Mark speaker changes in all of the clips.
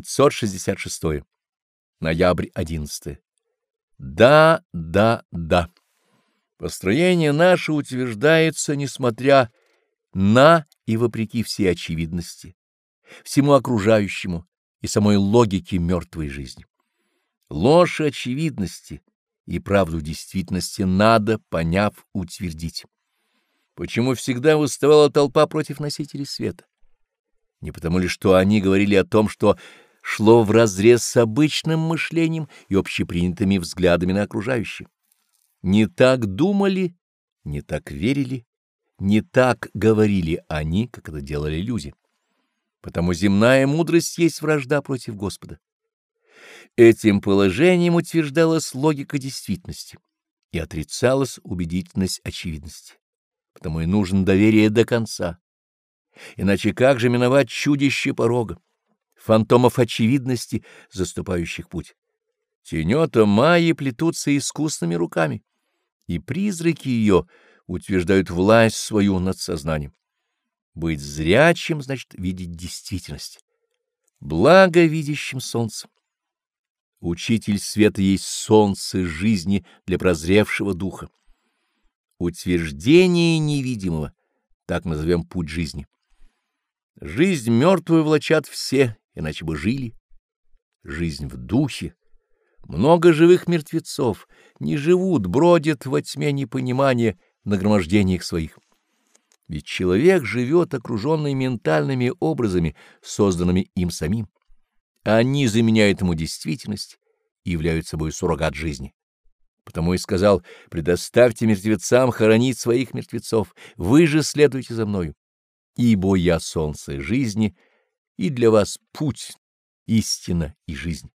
Speaker 1: 566. Ноябрь 11. Да, да, да. Построение наше утверждается, несмотря на и вопреки всей очевидности, всему окружающему и самой логике мертвой жизни. Ложь очевидности и правду действительности надо, поняв, утвердить. Почему всегда выставала толпа против носителей света? Не потому ли, что они говорили о том, что шло вразрез с обычным мышлением и общепринятыми взглядами на окружающих. Не так думали, не так верили, не так говорили они, как это делали люди. Потому земная мудрость есть вражда против Господа. Этим положением утверждалась логика действительности и отрицалась убедительность очевидности. Потому и нужно доверие до конца. Иначе как же миновать чудище порога? Фантомов очевидности, заступающих путь. Тенета Майи плетутся искусными руками, и призраки ее утверждают власть свою над сознанием. Быть зрячим значит видеть действительность. Благо видящим солнцем. Учитель света есть солнце жизни для прозревшего духа. Утверждение невидимого, так назовем путь жизни. Жизнь мертвую влачат все, иначе бы жили. Жизнь в духе. Много живых мертвецов не живут, бродят во тьме непонимания в нагромождениях своих. Ведь человек живет окруженный ментальными образами, созданными им самим. Они заменяют ему действительность и являются собой суррогат жизни. Потому и сказал, предоставьте мертвецам хоронить своих мертвецов, вы же следуйте за мною. Ибо я солнце жизни — и для вас путь, истина и жизнь.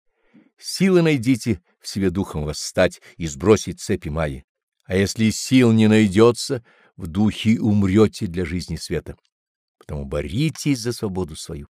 Speaker 1: Силы найдите в себе духом восстать и сбросить цепи Майи. А если сил не найдется, в духе умрете для жизни света. Потому боритесь за свободу свою.